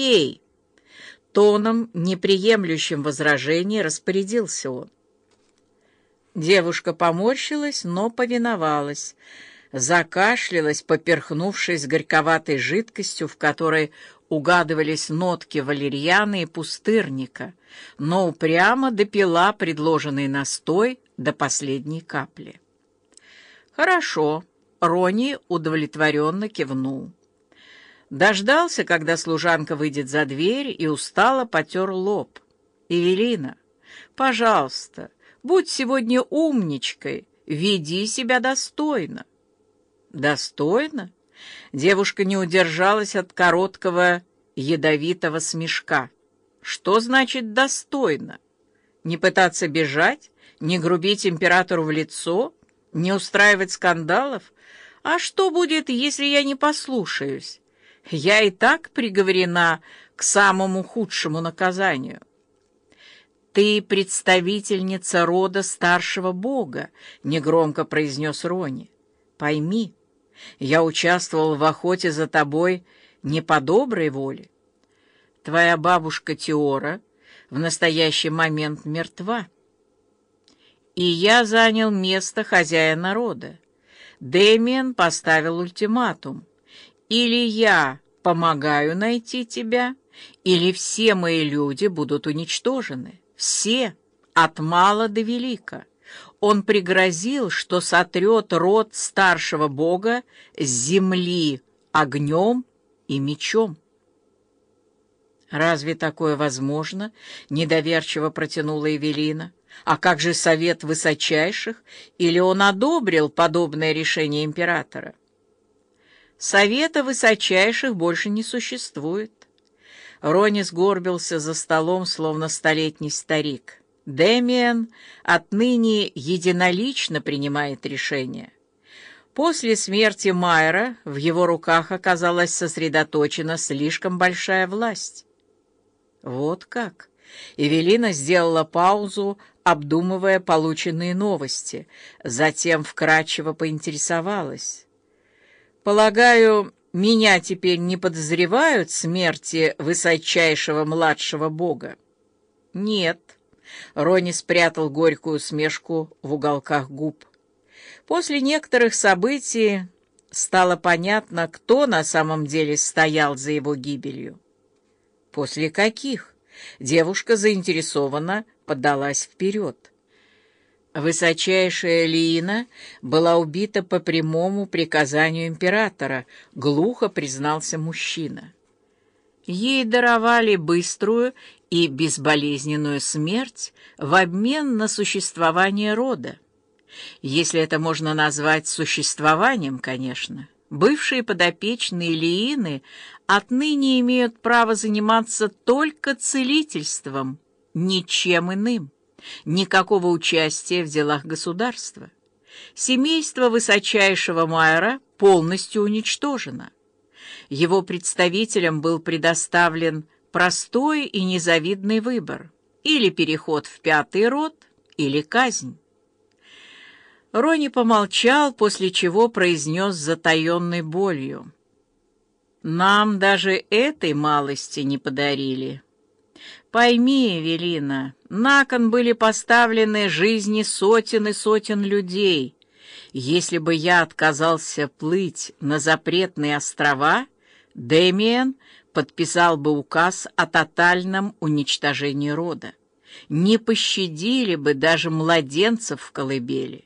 пей!» Тоном, неприемлющим возражений, распорядился он. Девушка поморщилась, но повиновалась, закашлялась, поперхнувшись горьковатой жидкостью, в которой угадывались нотки валерьяны и пустырника, но упрямо допила предложенный настой до последней капли. «Хорошо», — Рони удовлетворенно кивнул. Дождался, когда служанка выйдет за дверь, и устало потер лоб. «Эвелина, пожалуйста, будь сегодня умничкой, веди себя достойно». «Достойно?» Девушка не удержалась от короткого ядовитого смешка. «Что значит «достойно»? Не пытаться бежать? Не грубить императору в лицо? Не устраивать скандалов? А что будет, если я не послушаюсь? Я и так приговорена к самому худшему наказанию». «Ты представительница рода старшего бога», — негромко произнес Рони. «Пойми, я участвовал в охоте за тобой не по доброй воле. Твоя бабушка Теора в настоящий момент мертва. И я занял место хозяина рода. Дэмиен поставил ультиматум. Или я помогаю найти тебя, или все мои люди будут уничтожены. Все, от мала до велика он пригрозил, что сотрет род старшего бога с земли огнем и мечом. «Разве такое возможно?» — недоверчиво протянула Эвелина. «А как же совет высочайших? Или он одобрил подобное решение императора?» «Совета высочайших больше не существует». Рони сгорбился за столом, словно столетний старик. Дэмиен отныне единолично принимает решения. После смерти Майера в его руках оказалась сосредоточена слишком большая власть. Вот как. Эвелина сделала паузу, обдумывая полученные новости, затем вкратчиво поинтересовалась. «Полагаю, меня теперь не подозревают смерти высочайшего младшего бога?» «Нет». Рони спрятал горькую смешку в уголках губ. После некоторых событий стало понятно, кто на самом деле стоял за его гибелью. После каких? Девушка заинтересованно подалась вперед. Высочайшая Лиина была убита по прямому приказанию императора, глухо признался мужчина. Ей даровали быструю и безболезненную смерть в обмен на существование рода. Если это можно назвать существованием, конечно. Бывшие подопечные Лиины отныне имеют право заниматься только целительством, ничем иным, никакого участия в делах государства. Семейство высочайшего Майера полностью уничтожено. Его представителям был предоставлен простой и незавидный выбор — или переход в пятый род, или казнь. Рони помолчал, после чего произнес затаенной болью. «Нам даже этой малости не подарили. Пойми, Эвелина, на кон были поставлены жизни сотен и сотен людей. Если бы я отказался плыть на запретные острова, Дэмиен подписал бы указ о тотальном уничтожении рода. Не пощадили бы даже младенцев в колыбели.